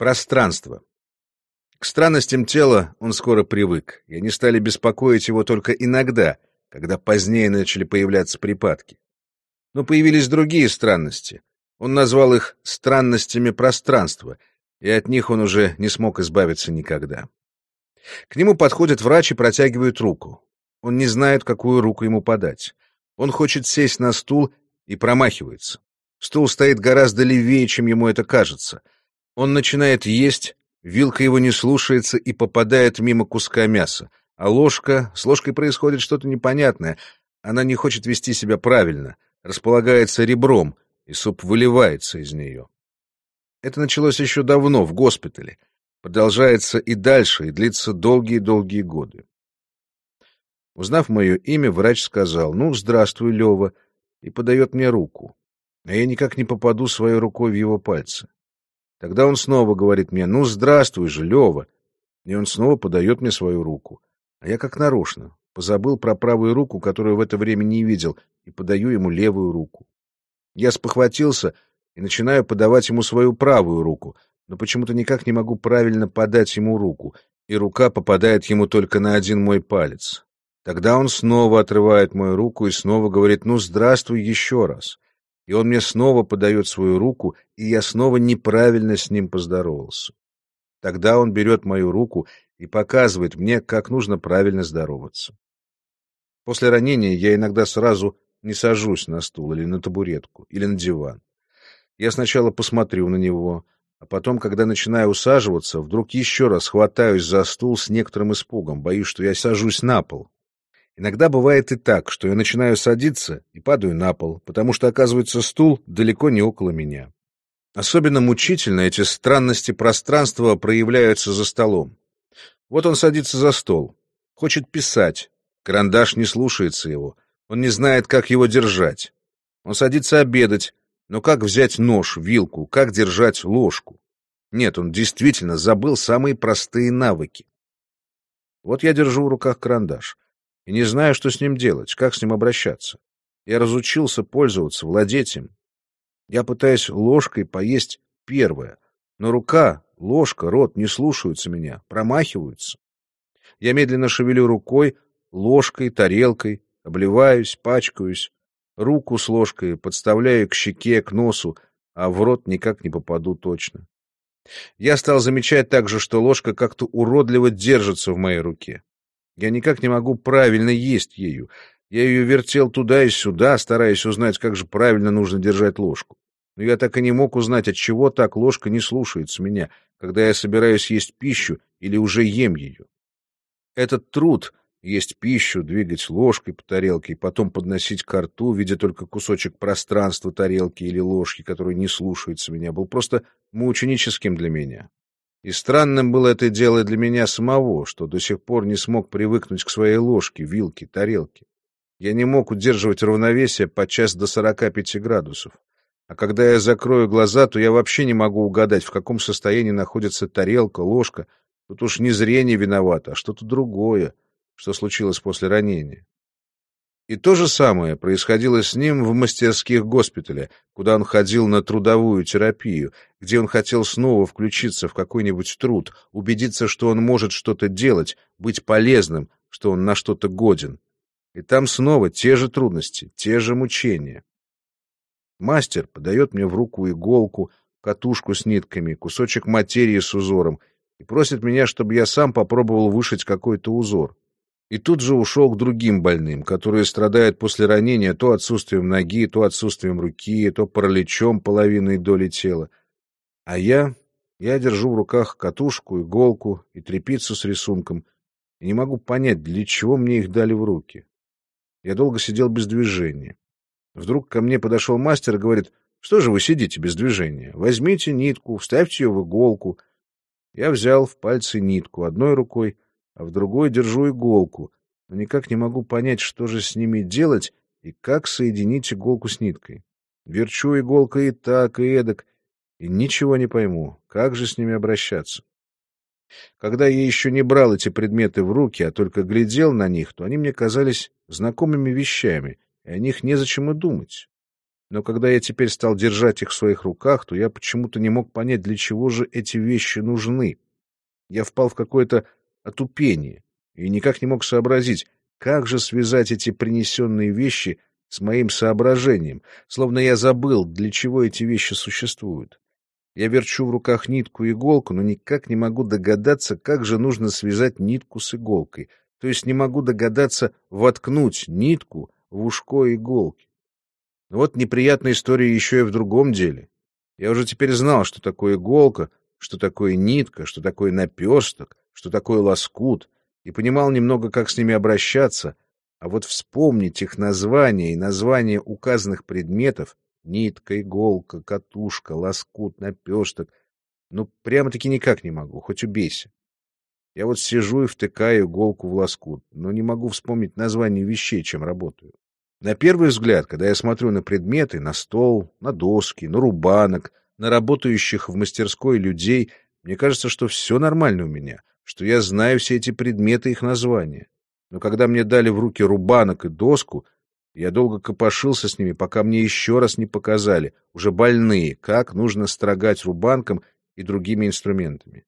Пространство. К странностям тела он скоро привык, и они стали беспокоить его только иногда, когда позднее начали появляться припадки. Но появились другие странности. Он назвал их странностями пространства, и от них он уже не смог избавиться никогда. К нему подходит врач и протягивает руку. Он не знает, какую руку ему подать. Он хочет сесть на стул и промахивается. Стул стоит гораздо левее, чем ему это кажется — он начинает есть, вилка его не слушается и попадает мимо куска мяса. А ложка... С ложкой происходит что-то непонятное. Она не хочет вести себя правильно, располагается ребром, и суп выливается из нее. Это началось еще давно, в госпитале. Продолжается и дальше, и длится долгие-долгие годы. Узнав мое имя, врач сказал, «Ну, здравствуй, Лева», и подает мне руку. А я никак не попаду своей рукой в его пальцы. Тогда он снова говорит мне, ну, здравствуй же, Лева. И он снова подает мне свою руку. А я как нарочно. Позабыл про правую руку, которую в это время не видел, и подаю ему левую руку. Я спохватился и начинаю подавать ему свою правую руку, но почему-то никак не могу правильно подать ему руку, и рука попадает ему только на один мой палец. Тогда он снова отрывает мою руку и снова говорит «ну, здравствуй еще раз» и он мне снова подает свою руку, и я снова неправильно с ним поздоровался. Тогда он берет мою руку и показывает мне, как нужно правильно здороваться. После ранения я иногда сразу не сажусь на стул или на табуретку, или на диван. Я сначала посмотрю на него, а потом, когда начинаю усаживаться, вдруг еще раз хватаюсь за стул с некоторым испугом, боюсь, что я сажусь на пол. Иногда бывает и так, что я начинаю садиться и падаю на пол, потому что, оказывается, стул далеко не около меня. Особенно мучительно эти странности пространства проявляются за столом. Вот он садится за стол, хочет писать, карандаш не слушается его, он не знает, как его держать. Он садится обедать, но как взять нож, вилку, как держать ложку? Нет, он действительно забыл самые простые навыки. Вот я держу в руках карандаш и не знаю, что с ним делать, как с ним обращаться. Я разучился пользоваться, владеть им. Я пытаюсь ложкой поесть первое, но рука, ложка, рот не слушаются меня, промахиваются. Я медленно шевелю рукой, ложкой, тарелкой, обливаюсь, пачкаюсь, руку с ложкой подставляю к щеке, к носу, а в рот никак не попаду точно. Я стал замечать также, что ложка как-то уродливо держится в моей руке. Я никак не могу правильно есть ею. Я ее вертел туда и сюда, стараясь узнать, как же правильно нужно держать ложку. Но я так и не мог узнать, от чего так ложка не слушается меня, когда я собираюсь есть пищу или уже ем ее. Этот труд — есть пищу, двигать ложкой по тарелке и потом подносить к рту, видя только кусочек пространства тарелки или ложки, который не слушается меня, был просто мученическим для меня. И странным было это дело для меня самого, что до сих пор не смог привыкнуть к своей ложке, вилке, тарелке. Я не мог удерживать равновесие подчас до 45 градусов. А когда я закрою глаза, то я вообще не могу угадать, в каком состоянии находится тарелка, ложка. Тут уж не зрение виновато, а что-то другое, что случилось после ранения. И то же самое происходило с ним в мастерских госпиталя, куда он ходил на трудовую терапию, где он хотел снова включиться в какой-нибудь труд, убедиться, что он может что-то делать, быть полезным, что он на что-то годен. И там снова те же трудности, те же мучения. Мастер подает мне в руку иголку, катушку с нитками, кусочек материи с узором и просит меня, чтобы я сам попробовал вышить какой-то узор. И тут же ушел к другим больным, которые страдают после ранения то отсутствием ноги, то отсутствием руки, то параличом половиной доли тела. А я... Я держу в руках катушку, иголку и трепицу с рисунком, и не могу понять, для чего мне их дали в руки. Я долго сидел без движения. Вдруг ко мне подошел мастер и говорит, что же вы сидите без движения? Возьмите нитку, вставьте ее в иголку. Я взял в пальцы нитку одной рукой, а в другой держу иголку, но никак не могу понять, что же с ними делать и как соединить иголку с ниткой. Верчу иголкой и так, и эдак, и ничего не пойму, как же с ними обращаться. Когда я еще не брал эти предметы в руки, а только глядел на них, то они мне казались знакомыми вещами, и о них незачем и думать. Но когда я теперь стал держать их в своих руках, то я почему-то не мог понять, для чего же эти вещи нужны. Я впал в какое-то отупение и никак не мог сообразить, как же связать эти принесенные вещи с моим соображением, словно я забыл, для чего эти вещи существуют. Я верчу в руках нитку и иголку, но никак не могу догадаться, как же нужно связать нитку с иголкой, то есть не могу догадаться воткнуть нитку в ушко иголки. Но вот неприятная история еще и в другом деле. Я уже теперь знал, что такое иголка, что такое нитка, что такое наперсток, что такое лоскут, и понимал немного, как с ними обращаться, а вот вспомнить их названия и названия указанных предметов — нитка, иголка, катушка, лоскут, наперсток — ну, прямо-таки никак не могу, хоть убейся. Я вот сижу и втыкаю иголку в лоскут, но не могу вспомнить название вещей, чем работаю. На первый взгляд, когда я смотрю на предметы, на стол, на доски, на рубанок, на работающих в мастерской людей, мне кажется, что все нормально у меня, что я знаю все эти предметы и их названия. Но когда мне дали в руки рубанок и доску, я долго копошился с ними, пока мне еще раз не показали, уже больные, как нужно строгать рубанком и другими инструментами.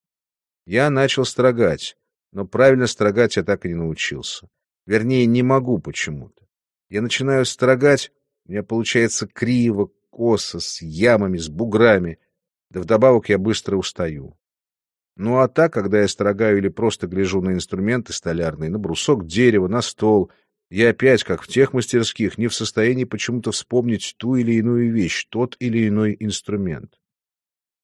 Я начал строгать, но правильно строгать я так и не научился. Вернее, не могу почему-то. Я начинаю строгать, у меня получается криво, косо, с ямами, с буграми. Да вдобавок я быстро устаю. Ну а так, когда я строгаю или просто гляжу на инструменты столярные, на брусок дерева, на стол, я опять, как в тех мастерских, не в состоянии почему-то вспомнить ту или иную вещь, тот или иной инструмент.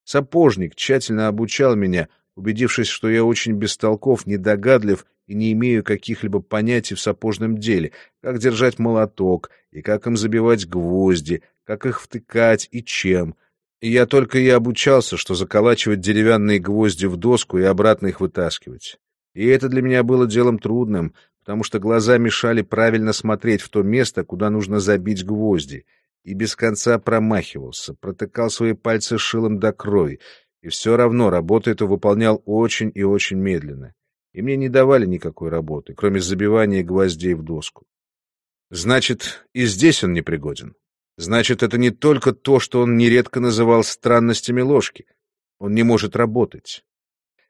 Сапожник тщательно обучал меня, убедившись, что я очень бестолков, недогадлив и не имею каких-либо понятий в сапожном деле, как держать молоток и как им забивать гвозди, как их втыкать и чем. Я только и обучался, что заколачивать деревянные гвозди в доску и обратно их вытаскивать. И это для меня было делом трудным, потому что глаза мешали правильно смотреть в то место, куда нужно забить гвозди, и без конца промахивался, протыкал свои пальцы шилом до крови, и все равно работу эту выполнял очень и очень медленно и мне не давали никакой работы, кроме забивания гвоздей в доску. Значит, и здесь он непригоден. Значит, это не только то, что он нередко называл странностями ложки. Он не может работать.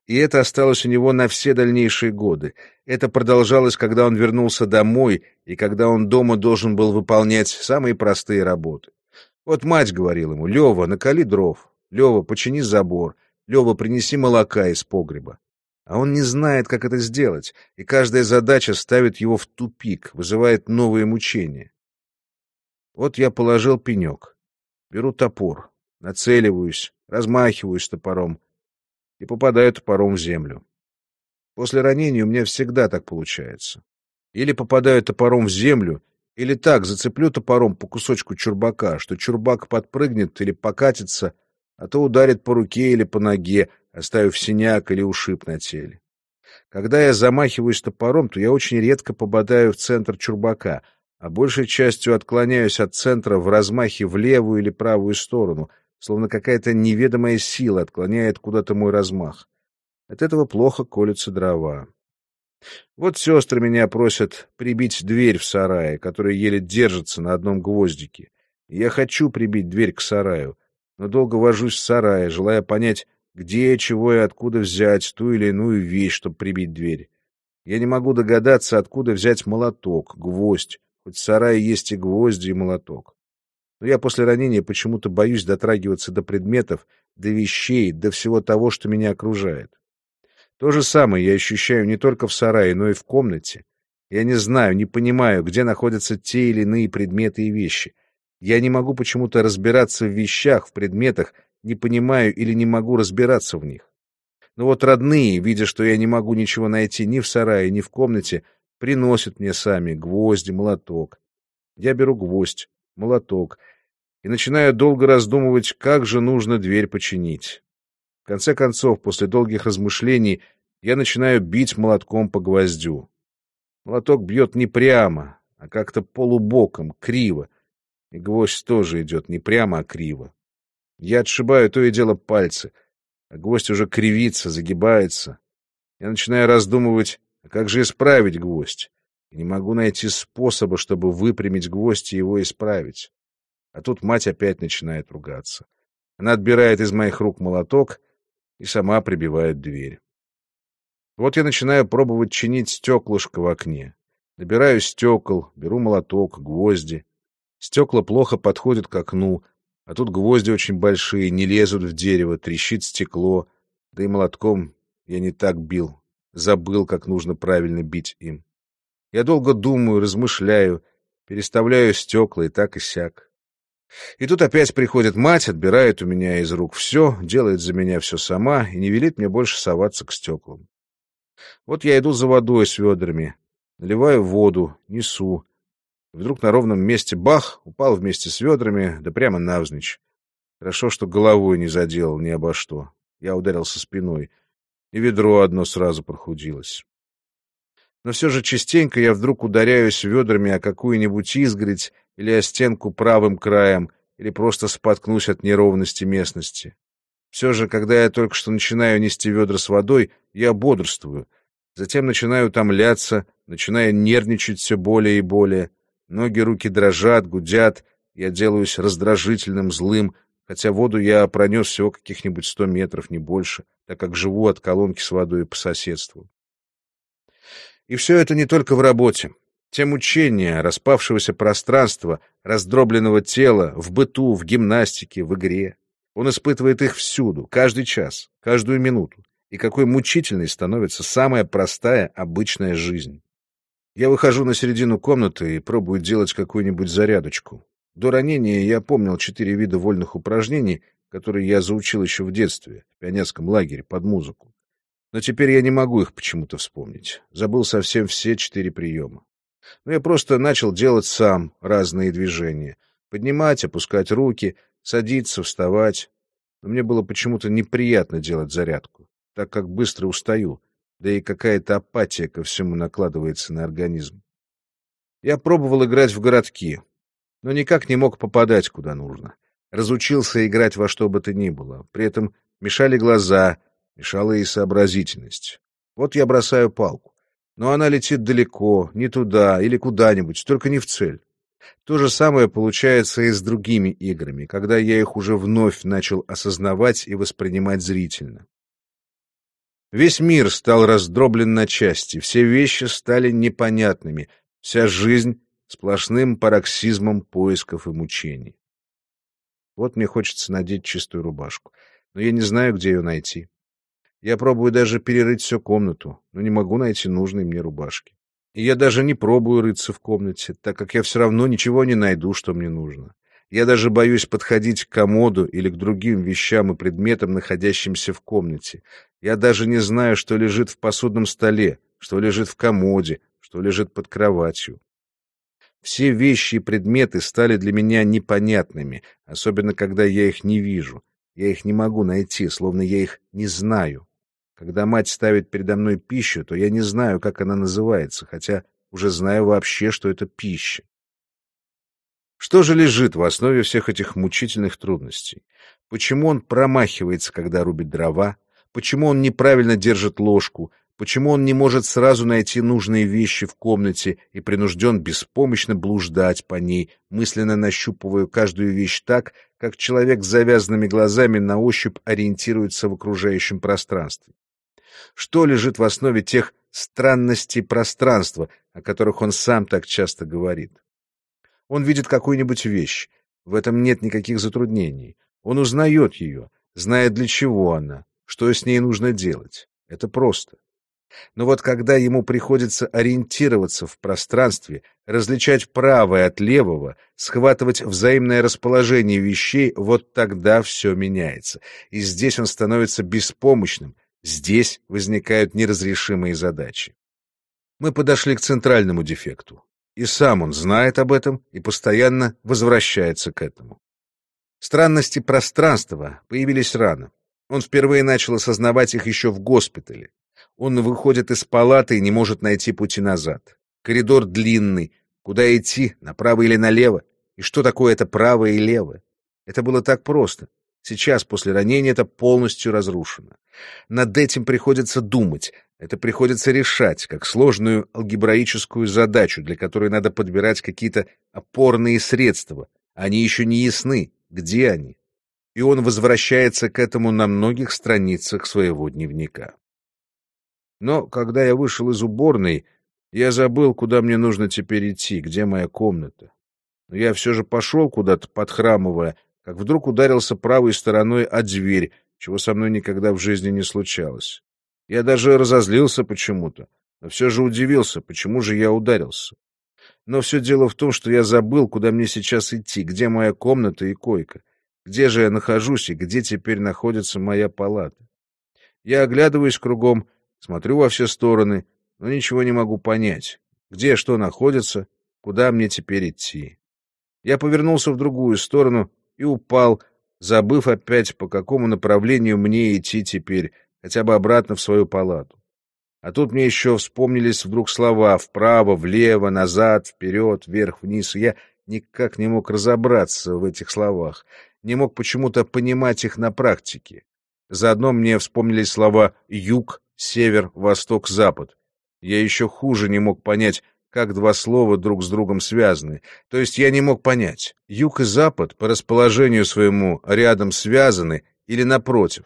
И это осталось у него на все дальнейшие годы. Это продолжалось, когда он вернулся домой, и когда он дома должен был выполнять самые простые работы. Вот мать говорила ему, «Лева, накали дров. Лева, почини забор. Лева, принеси молока из погреба а он не знает, как это сделать, и каждая задача ставит его в тупик, вызывает новые мучения. Вот я положил пенек, беру топор, нацеливаюсь, размахиваюсь топором и попадаю топором в землю. После ранения у меня всегда так получается. Или попадаю топором в землю, или так зацеплю топором по кусочку чурбака, что чурбак подпрыгнет или покатится, а то ударит по руке или по ноге, оставив синяк или ушиб на теле. Когда я замахиваюсь топором, то я очень редко попадаю в центр чурбака, а большей частью отклоняюсь от центра в размахе в левую или правую сторону, словно какая-то неведомая сила отклоняет куда-то мой размах. От этого плохо колются дрова. Вот сестры меня просят прибить дверь в сарае, которая еле держится на одном гвоздике. я хочу прибить дверь к сараю, но долго вожусь в сарае, желая понять, где, чего и откуда взять ту или иную вещь, чтобы прибить дверь. Я не могу догадаться, откуда взять молоток, гвоздь, хоть в сарае есть и гвозди, и молоток. Но я после ранения почему-то боюсь дотрагиваться до предметов, до вещей, до всего того, что меня окружает. То же самое я ощущаю не только в сарае, но и в комнате. Я не знаю, не понимаю, где находятся те или иные предметы и вещи. Я не могу почему-то разбираться в вещах, в предметах, не понимаю или не могу разбираться в них. Но вот родные, видя, что я не могу ничего найти ни в сарае, ни в комнате, приносят мне сами гвозди, молоток. Я беру гвоздь, молоток и начинаю долго раздумывать, как же нужно дверь починить. В конце концов, после долгих размышлений, я начинаю бить молотком по гвоздю. Молоток бьет не прямо, а как-то полубоком, криво, и гвоздь тоже идет не прямо, а криво. Я отшибаю то и дело пальцы, а гвоздь уже кривится, загибается. Я начинаю раздумывать, как же исправить гвоздь? Не могу найти способа, чтобы выпрямить гвоздь и его исправить. А тут мать опять начинает ругаться. Она отбирает из моих рук молоток и сама прибивает дверь. Вот я начинаю пробовать чинить стеклышко в окне. Набираю стекол, беру молоток, гвозди. Стекла плохо подходят к окну, а тут гвозди очень большие, не лезут в дерево, трещит стекло. Да и молотком я не так бил, забыл, как нужно правильно бить им. Я долго думаю, размышляю, переставляю стекла и так и сяк. И тут опять приходит мать, отбирает у меня из рук все, делает за меня все сама и не велит мне больше соваться к стеклам. Вот я иду за водой с ведрами, наливаю воду, несу. Вдруг на ровном месте бах, упал вместе с ведрами, да прямо навзничь. Хорошо, что головой не заделал ни обо что. Я ударился спиной, и ведро одно сразу прохудилось. Но все же частенько я вдруг ударяюсь ведрами о какую-нибудь изгородь или о стенку правым краем, или просто споткнусь от неровности местности. Все же, когда я только что начинаю нести ведра с водой, я бодрствую. Затем начинаю утомляться, начинаю нервничать все более и более. Ноги, руки дрожат, гудят, я делаюсь раздражительным, злым, хотя воду я пронес всего каких-нибудь сто метров, не больше, так как живу от колонки с водой по соседству. И все это не только в работе. Те мучения распавшегося пространства, раздробленного тела, в быту, в гимнастике, в игре. Он испытывает их всюду, каждый час, каждую минуту. И какой мучительной становится самая простая, обычная жизнь. Я выхожу на середину комнаты и пробую делать какую-нибудь зарядочку. До ранения я помнил четыре вида вольных упражнений, которые я заучил еще в детстве, в пионерском лагере, под музыку. Но теперь я не могу их почему-то вспомнить. Забыл совсем все четыре приема. Но я просто начал делать сам разные движения. Поднимать, опускать руки, садиться, вставать. Но мне было почему-то неприятно делать зарядку, так как быстро устаю, да и какая-то апатия ко всему накладывается на организм. Я пробовал играть в городки, но никак не мог попадать куда нужно. Разучился играть во что бы то ни было. При этом мешали глаза, мешала и сообразительность. Вот я бросаю палку. Но она летит далеко, не туда или куда-нибудь, только не в цель. То же самое получается и с другими играми, когда я их уже вновь начал осознавать и воспринимать зрительно. Весь мир стал раздроблен на части, все вещи стали непонятными, вся жизнь — сплошным пароксизмом поисков и мучений. Вот мне хочется надеть чистую рубашку, но я не знаю, где ее найти. Я пробую даже перерыть всю комнату, но не могу найти нужной мне рубашки. И я даже не пробую рыться в комнате, так как я все равно ничего не найду, что мне нужно. Я даже боюсь подходить к комоду или к другим вещам и предметам, находящимся в комнате. Я даже не знаю, что лежит в посудном столе, что лежит в комоде, что лежит под кроватью. Все вещи и предметы стали для меня непонятными, особенно когда я их не вижу. Я их не могу найти, словно я их не знаю. Когда мать ставит передо мной пищу, то я не знаю, как она называется, хотя уже знаю вообще, что это пища. Что же лежит в основе всех этих мучительных трудностей? Почему он промахивается, когда рубит дрова? Почему он неправильно держит ложку? Почему он не может сразу найти нужные вещи в комнате и принужден беспомощно блуждать по ней, мысленно нащупывая каждую вещь так, как человек с завязанными глазами на ощупь ориентируется в окружающем пространстве? Что лежит в основе тех странностей пространства, о которых он сам так часто говорит? Он видит какую-нибудь вещь, в этом нет никаких затруднений. Он узнает ее, знает для чего она, что с ней нужно делать. Это просто. Но вот когда ему приходится ориентироваться в пространстве, различать правое от левого, схватывать взаимное расположение вещей, вот тогда все меняется. И здесь он становится беспомощным, Здесь возникают неразрешимые задачи. Мы подошли к центральному дефекту. И сам он знает об этом и постоянно возвращается к этому. Странности пространства появились рано. Он впервые начал осознавать их еще в госпитале. Он выходит из палаты и не может найти пути назад. Коридор длинный. Куда идти, направо или налево? И что такое это правое и левое? Это было так просто. Сейчас, после ранения, это полностью разрушено. Над этим приходится думать, это приходится решать, как сложную алгебраическую задачу, для которой надо подбирать какие-то опорные средства, Они еще не ясны. Где они? И он возвращается к этому на многих страницах своего дневника. Но когда я вышел из уборной, я забыл, куда мне нужно теперь идти, где моя комната. Но я все же пошел куда-то, подхрамывая, как вдруг ударился правой стороной о дверь, чего со мной никогда в жизни не случалось. Я даже разозлился почему-то, но все же удивился, почему же я ударился. Но все дело в том, что я забыл, куда мне сейчас идти, где моя комната и койка, где же я нахожусь и где теперь находится моя палата. Я оглядываюсь кругом, смотрю во все стороны, но ничего не могу понять, где что находится, куда мне теперь идти. Я повернулся в другую сторону и упал, забыв опять, по какому направлению мне идти теперь, хотя бы обратно в свою палату. А тут мне еще вспомнились вдруг слова «вправо», «влево», «назад», «вперед», «вверх», «вниз», и я никак не мог разобраться в этих словах, не мог почему-то понимать их на практике. Заодно мне вспомнились слова «юг», «север», «восток», «запад». Я еще хуже не мог понять, как два слова друг с другом связаны. То есть я не мог понять, юг и запад по расположению своему рядом связаны или напротив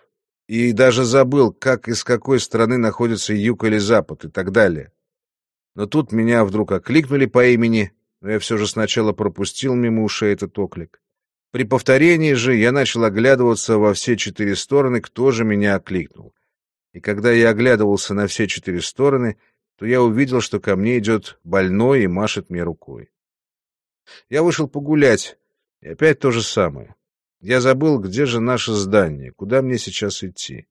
и даже забыл, как и с какой стороны находится юг или запад и так далее. Но тут меня вдруг окликнули по имени, но я все же сначала пропустил мимо ушей этот оклик. При повторении же я начал оглядываться во все четыре стороны, кто же меня окликнул. И когда я оглядывался на все четыре стороны, то я увидел, что ко мне идет больной и машет мне рукой. Я вышел погулять, и опять то же самое. Я забыл, где же наше здание, куда мне сейчас идти.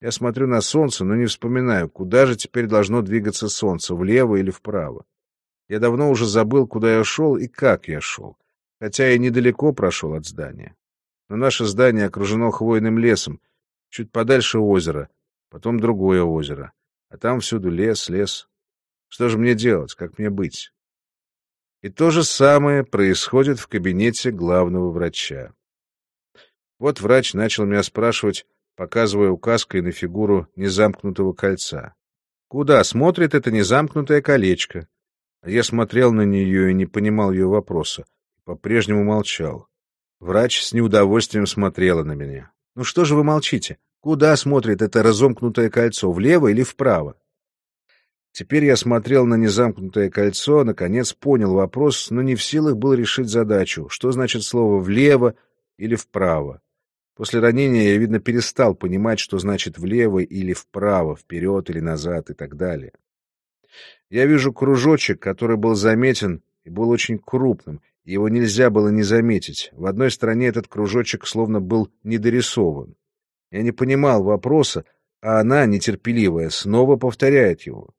Я смотрю на солнце, но не вспоминаю, куда же теперь должно двигаться солнце, влево или вправо. Я давно уже забыл, куда я шел и как я шел, хотя и недалеко прошел от здания. Но наше здание окружено хвойным лесом, чуть подальше озера, потом другое озеро, а там всюду лес, лес. Что же мне делать, как мне быть? И то же самое происходит в кабинете главного врача. Вот врач начал меня спрашивать, показывая указкой на фигуру незамкнутого кольца. Куда смотрит это незамкнутое колечко? А я смотрел на нее и не понимал ее вопроса. По-прежнему молчал. Врач с неудовольствием смотрела на меня. «Ну что же вы молчите? Куда смотрит это разомкнутое кольцо, влево или вправо?» Теперь я смотрел на незамкнутое кольцо, наконец понял вопрос, но не в силах был решить задачу, что значит слово «влево» или «вправо». После ранения я, видно, перестал понимать, что значит влево или вправо, вперед или назад и так далее. Я вижу кружочек, который был заметен и был очень крупным, его нельзя было не заметить. В одной стороне этот кружочек словно был недорисован. Я не понимал вопроса, а она, нетерпеливая, снова повторяет его.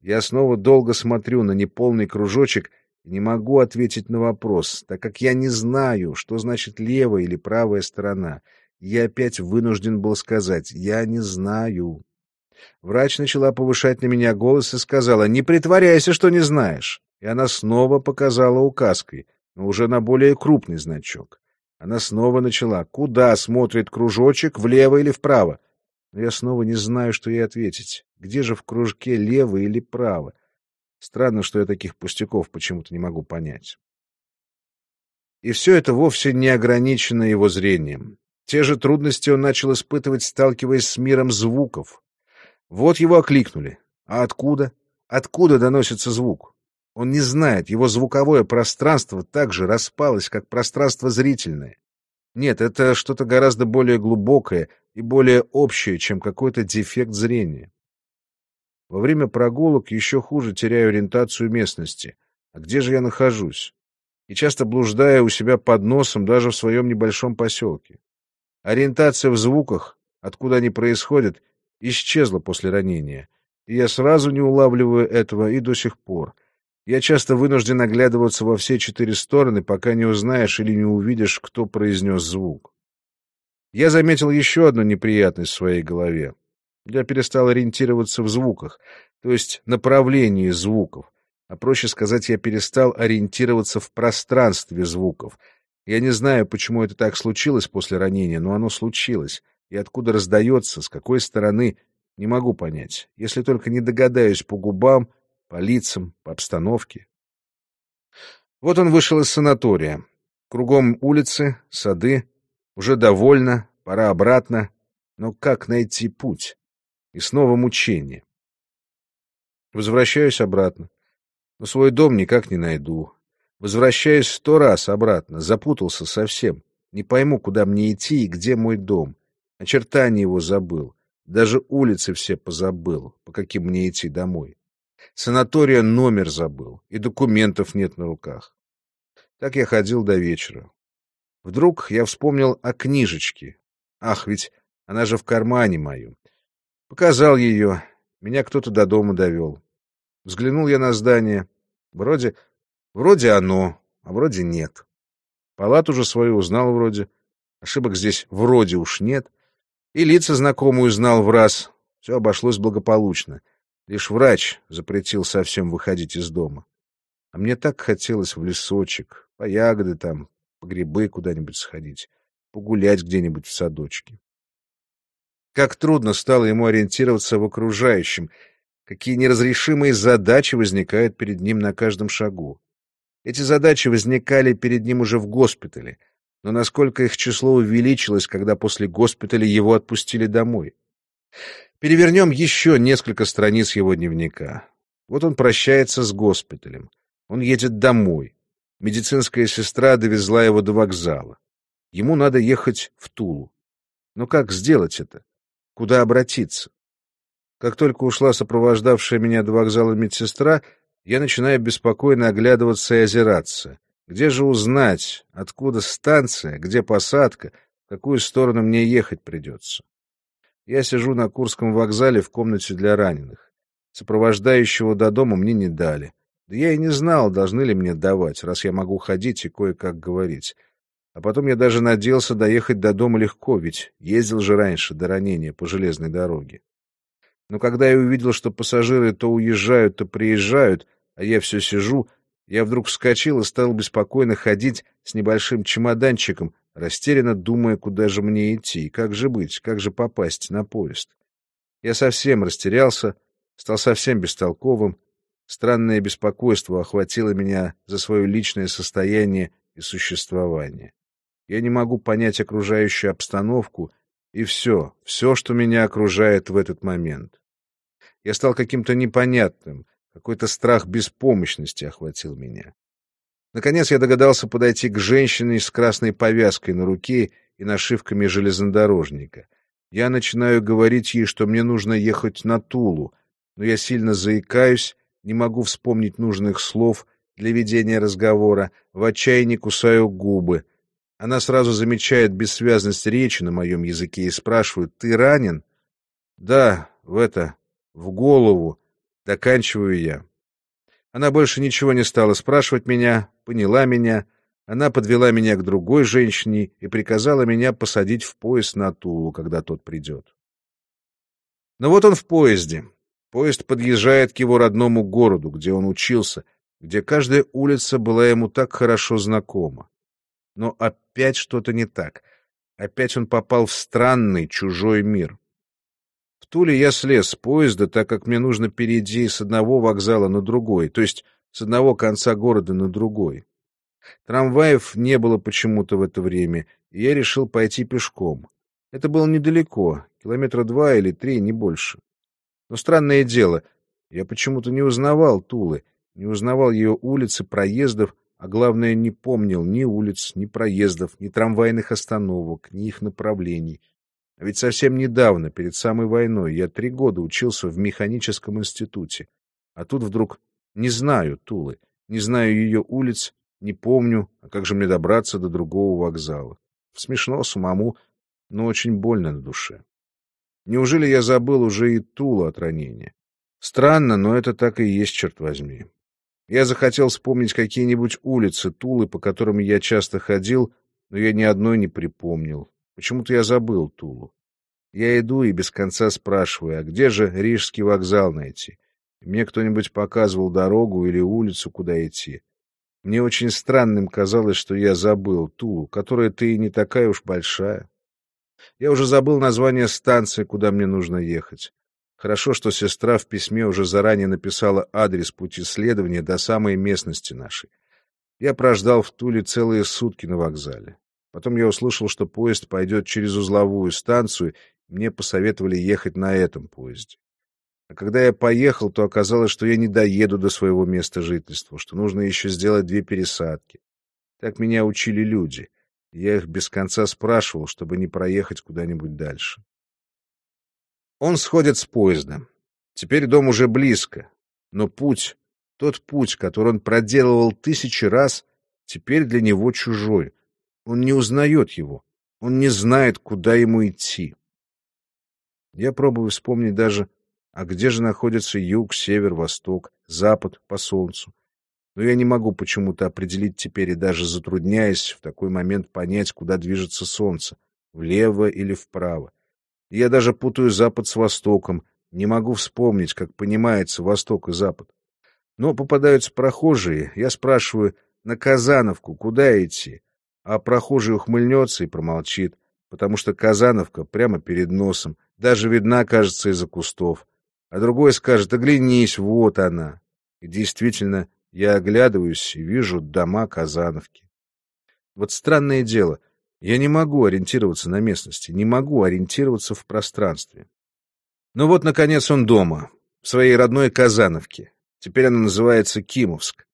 Я снова долго смотрю на неполный кружочек и не могу ответить на вопрос, так как я не знаю, что значит левая или правая сторона. Я опять вынужден был сказать «я не знаю». Врач начала повышать на меня голос и сказала «не притворяйся, что не знаешь». И она снова показала указкой, но уже на более крупный значок. Она снова начала «куда смотрит кружочек, влево или вправо?» Но я снова не знаю, что ей ответить. Где же в кружке лево или право? Странно, что я таких пустяков почему-то не могу понять. И все это вовсе не ограничено его зрением. Те же трудности он начал испытывать, сталкиваясь с миром звуков. Вот его окликнули. А откуда? Откуда доносится звук? Он не знает, его звуковое пространство также распалось, как пространство зрительное. Нет, это что-то гораздо более глубокое и более общее, чем какой-то дефект зрения. Во время прогулок еще хуже теряю ориентацию местности. А где же я нахожусь? И часто блуждая у себя под носом даже в своем небольшом поселке. Ориентация в звуках, откуда они происходят, исчезла после ранения. И я сразу не улавливаю этого и до сих пор. Я часто вынужден оглядываться во все четыре стороны, пока не узнаешь или не увидишь, кто произнес звук. Я заметил еще одну неприятность в своей голове. Я перестал ориентироваться в звуках, то есть направлении звуков. А проще сказать, я перестал ориентироваться в пространстве звуков. Я не знаю, почему это так случилось после ранения, но оно случилось. И откуда раздается, с какой стороны, не могу понять, если только не догадаюсь по губам, по лицам, по обстановке. Вот он вышел из санатория. Кругом улицы, сады. Уже довольно, пора обратно. Но как найти путь? И снова мучение. Возвращаюсь обратно. Но свой дом никак не найду. Возвращаюсь сто раз обратно, запутался совсем. Не пойму, куда мне идти и где мой дом. Очертания его забыл. Даже улицы все позабыл, по каким мне идти домой. Санатория номер забыл, и документов нет на руках. Так я ходил до вечера. Вдруг я вспомнил о книжечке. Ах, ведь она же в кармане моем. Показал ее. Меня кто-то до дома довел. Взглянул я на здание. Вроде, вроде оно, а вроде нет. Палату же свою узнал вроде. Ошибок здесь вроде уж нет. И лица знакомую знал в раз. Все обошлось благополучно. Лишь врач запретил совсем выходить из дома. А мне так хотелось в лесочек, по ягоды там, по грибы куда-нибудь сходить, погулять где-нибудь в садочке. Как трудно стало ему ориентироваться в окружающем, какие неразрешимые задачи возникают перед ним на каждом шагу. Эти задачи возникали перед ним уже в госпитале, но насколько их число увеличилось, когда после госпиталя его отпустили домой. Перевернем еще несколько страниц его дневника. Вот он прощается с госпиталем. Он едет домой. Медицинская сестра довезла его до вокзала. Ему надо ехать в Тулу. Но как сделать это? Куда обратиться? Как только ушла сопровождавшая меня до вокзала медсестра, я начинаю беспокойно оглядываться и озираться. Где же узнать, откуда станция, где посадка, в какую сторону мне ехать придется? Я сижу на Курском вокзале в комнате для раненых. Сопровождающего до дома мне не дали. Да я и не знал, должны ли мне давать, раз я могу ходить и кое-как говорить. А потом я даже надеялся доехать до дома легко, ведь ездил же раньше до ранения по железной дороге. Но когда я увидел, что пассажиры то уезжают, то приезжают, а я все сижу, я вдруг вскочил и стал беспокойно ходить с небольшим чемоданчиком, растерянно думая, куда же мне идти, как же быть, как же попасть на поезд. Я совсем растерялся, стал совсем бестолковым. Странное беспокойство охватило меня за свое личное состояние и существование. Я не могу понять окружающую обстановку и все, все, что меня окружает в этот момент. Я стал каким-то непонятным, какой-то страх беспомощности охватил меня. Наконец я догадался подойти к женщине с красной повязкой на руке и нашивками железнодорожника. Я начинаю говорить ей, что мне нужно ехать на Тулу, но я сильно заикаюсь, не могу вспомнить нужных слов для ведения разговора, в отчаянии кусаю губы. Она сразу замечает бессвязность речи на моем языке и спрашивает, «Ты ранен?» «Да, в это, в голову», Доканчиваю я. Она больше ничего не стала спрашивать меня, поняла меня. Она подвела меня к другой женщине и приказала меня посадить в поезд на Тулу, когда тот придет. Но вот он в поезде. Поезд подъезжает к его родному городу, где он учился, где каждая улица была ему так хорошо знакома. Но опять что-то не так. Опять он попал в странный, чужой мир. Туле я слез с поезда, так как мне нужно перейти с одного вокзала на другой, то есть с одного конца города на другой. Трамваев не было почему-то в это время, и я решил пойти пешком. Это было недалеко, километра два или три, не больше. Но странное дело, я почему-то не узнавал Тулы, не узнавал ее улицы, проездов, а главное, не помнил ни улиц, ни проездов, ни трамвайных остановок, ни их направлений, ведь совсем недавно, перед самой войной, я три года учился в механическом институте. А тут вдруг не знаю Тулы, не знаю ее улиц, не помню, а как же мне добраться до другого вокзала. Смешно самому, но очень больно на душе. Неужели я забыл уже и Тулу от ранения? Странно, но это так и есть, черт возьми. Я захотел вспомнить какие-нибудь улицы Тулы, по которым я часто ходил, но я ни одной не припомнил. Почему-то я забыл Тулу. Я иду и без конца спрашиваю, а где же Рижский вокзал найти? мне кто-нибудь показывал дорогу или улицу, куда идти. Мне очень странным казалось, что я забыл Тулу, которая-то и не такая уж большая. Я уже забыл название станции, куда мне нужно ехать. Хорошо, что сестра в письме уже заранее написала адрес пути следования до самой местности нашей. Я прождал в Туле целые сутки на вокзале. Потом я услышал, что поезд пойдет через узловую станцию, и мне посоветовали ехать на этом поезде. А когда я поехал, то оказалось, что я не доеду до своего места жительства, что нужно еще сделать две пересадки. Так меня учили люди. Я их без конца спрашивал, чтобы не проехать куда-нибудь дальше. Он сходит с поезда. Теперь дом уже близко. Но путь, тот путь, который он проделывал тысячи раз, теперь для него чужой. Он не узнает его. Он не знает, куда ему идти. Я пробую вспомнить даже, а где же находится юг, север, восток, запад по солнцу. Но я не могу почему-то определить теперь и даже затрудняясь в такой момент понять, куда движется солнце, влево или вправо. Я даже путаю запад с востоком, не могу вспомнить, как понимается восток и запад. Но попадаются прохожие, я спрашиваю, на Казановку куда идти? А прохожий ухмыльнется и промолчит, потому что Казановка прямо перед носом, даже видна, кажется, из-за кустов. А другой скажет, оглянись, вот она. И действительно, я оглядываюсь и вижу дома Казановки. Вот странное дело, я не могу ориентироваться на местности, не могу ориентироваться в пространстве. Ну вот, наконец, он дома, в своей родной Казановке. Теперь она называется Кимовск.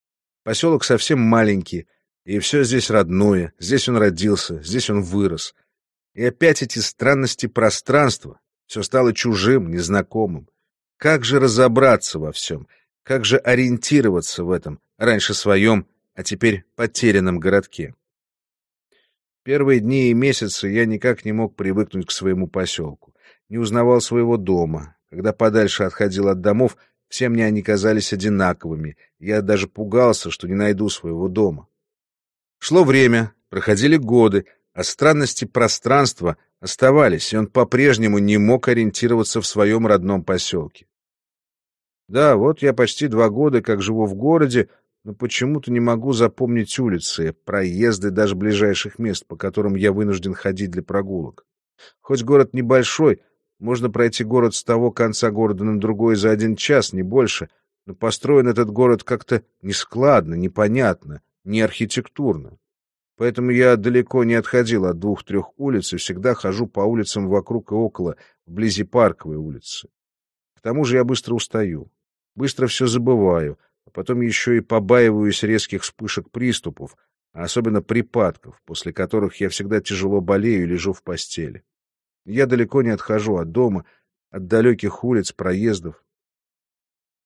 Поселок совсем маленький, и все здесь родное. Здесь он родился, здесь он вырос. И опять эти странности пространства. Все стало чужим, незнакомым. Как же разобраться во всем? Как же ориентироваться в этом, раньше своем, а теперь потерянном городке? Первые дни и месяцы я никак не мог привыкнуть к своему поселку. Не узнавал своего дома. Когда подальше отходил от домов, все мне они казались одинаковыми. Я даже пугался, что не найду своего дома. Шло время, проходили годы, а странности пространства оставались, и он по-прежнему не мог ориентироваться в своем родном поселке. Да, вот я почти два года как живу в городе, но почему-то не могу запомнить улицы, проезды даже ближайших мест, по которым я вынужден ходить для прогулок. Хоть город небольшой, можно пройти город с того конца города на другой за один час, не больше, но построен этот город как-то нескладно, непонятно, не архитектурно. Поэтому я далеко не отходил от двух-трех улиц и всегда хожу по улицам вокруг и около, вблизи парковой улицы. К тому же я быстро устаю, быстро все забываю, а потом еще и побаиваюсь резких вспышек приступов, а особенно припадков, после которых я всегда тяжело болею и лежу в постели. Я далеко не отхожу от дома, от далеких улиц, проездов.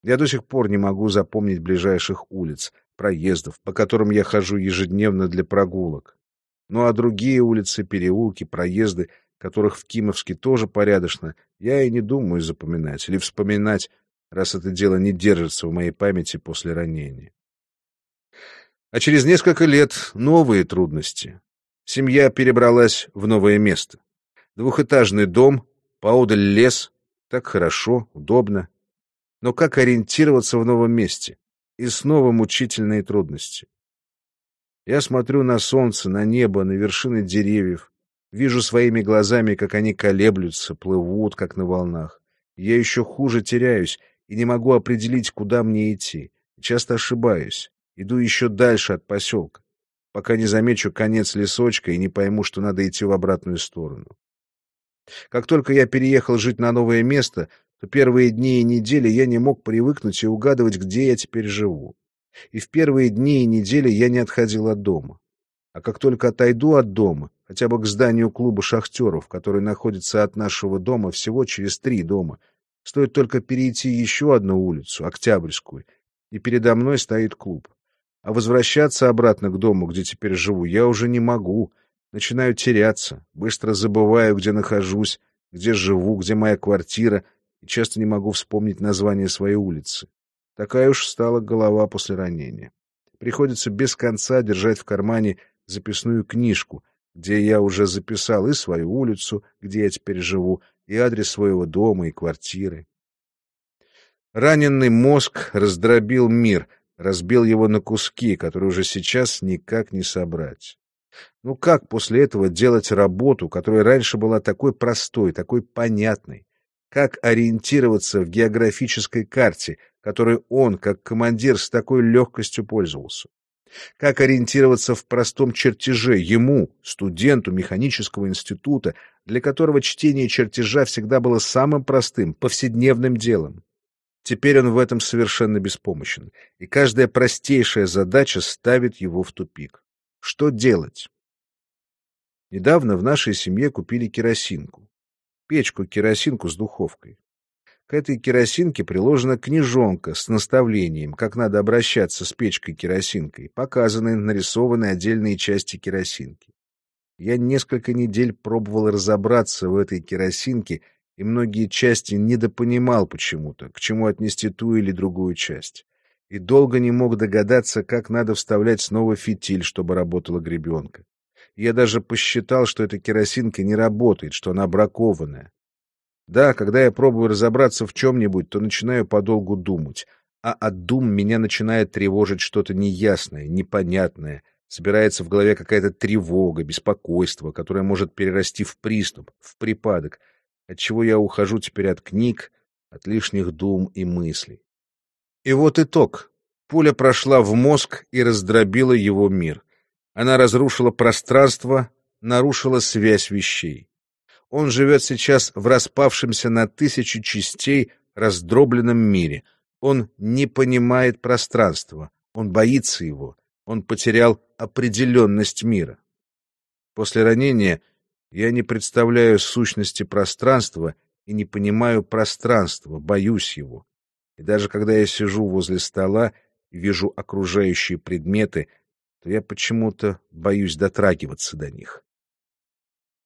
Я до сих пор не могу запомнить ближайших улиц, проездов, по которым я хожу ежедневно для прогулок. Ну а другие улицы, переулки, проезды, которых в Кимовске тоже порядочно, я и не думаю запоминать или вспоминать, раз это дело не держится в моей памяти после ранения. А через несколько лет новые трудности. Семья перебралась в новое место. Двухэтажный дом, поодаль лес. Так хорошо, удобно. Но как ориентироваться в новом месте? И снова мучительные трудности. Я смотрю на солнце, на небо, на вершины деревьев. Вижу своими глазами, как они колеблются, плывут, как на волнах. Я еще хуже теряюсь и не могу определить, куда мне идти. Часто ошибаюсь. Иду еще дальше от поселка, пока не замечу конец лесочка и не пойму, что надо идти в обратную сторону. Как только я переехал жить на новое место, то первые дни и недели я не мог привыкнуть и угадывать, где я теперь живу. И в первые дни и недели я не отходил от дома. А как только отойду от дома, хотя бы к зданию клуба шахтеров, который находится от нашего дома всего через три дома, Стоит только перейти еще одну улицу, Октябрьскую, и передо мной стоит клуб. А возвращаться обратно к дому, где теперь живу, я уже не могу. Начинаю теряться, быстро забываю, где нахожусь, где живу, где моя квартира, и часто не могу вспомнить название своей улицы. Такая уж стала голова после ранения. Приходится без конца держать в кармане записную книжку, где я уже записал и свою улицу, где я теперь живу, и адрес своего дома и квартиры. Раненый мозг раздробил мир, разбил его на куски, которые уже сейчас никак не собрать. Ну как после этого делать работу, которая раньше была такой простой, такой понятной? Как ориентироваться в географической карте, которой он, как командир, с такой легкостью пользовался? Как ориентироваться в простом чертеже ему, студенту механического института, для которого чтение чертежа всегда было самым простым, повседневным делом? Теперь он в этом совершенно беспомощен, и каждая простейшая задача ставит его в тупик. Что делать? Недавно в нашей семье купили керосинку. Печку-керосинку с духовкой. К этой керосинке приложена книжонка с наставлением, как надо обращаться с печкой-керосинкой, показаны нарисованы отдельные части керосинки. Я несколько недель пробовал разобраться в этой керосинке и многие части недопонимал почему-то, к чему отнести ту или другую часть. И долго не мог догадаться, как надо вставлять снова фитиль, чтобы работала гребенка. Я даже посчитал, что эта керосинка не работает, что она бракованная. Да, когда я пробую разобраться в чем-нибудь, то начинаю подолгу думать, а от дум меня начинает тревожить что-то неясное, непонятное, собирается в голове какая-то тревога, беспокойство, которое может перерасти в приступ, в припадок, отчего я ухожу теперь от книг, от лишних дум и мыслей. И вот итог. Пуля прошла в мозг и раздробила его мир. Она разрушила пространство, нарушила связь вещей. Он живет сейчас в распавшемся на тысячи частей раздробленном мире. Он не понимает пространства, он боится его, он потерял определенность мира. После ранения я не представляю сущности пространства и не понимаю пространства, боюсь его. И даже когда я сижу возле стола и вижу окружающие предметы, то я почему-то боюсь дотрагиваться до них.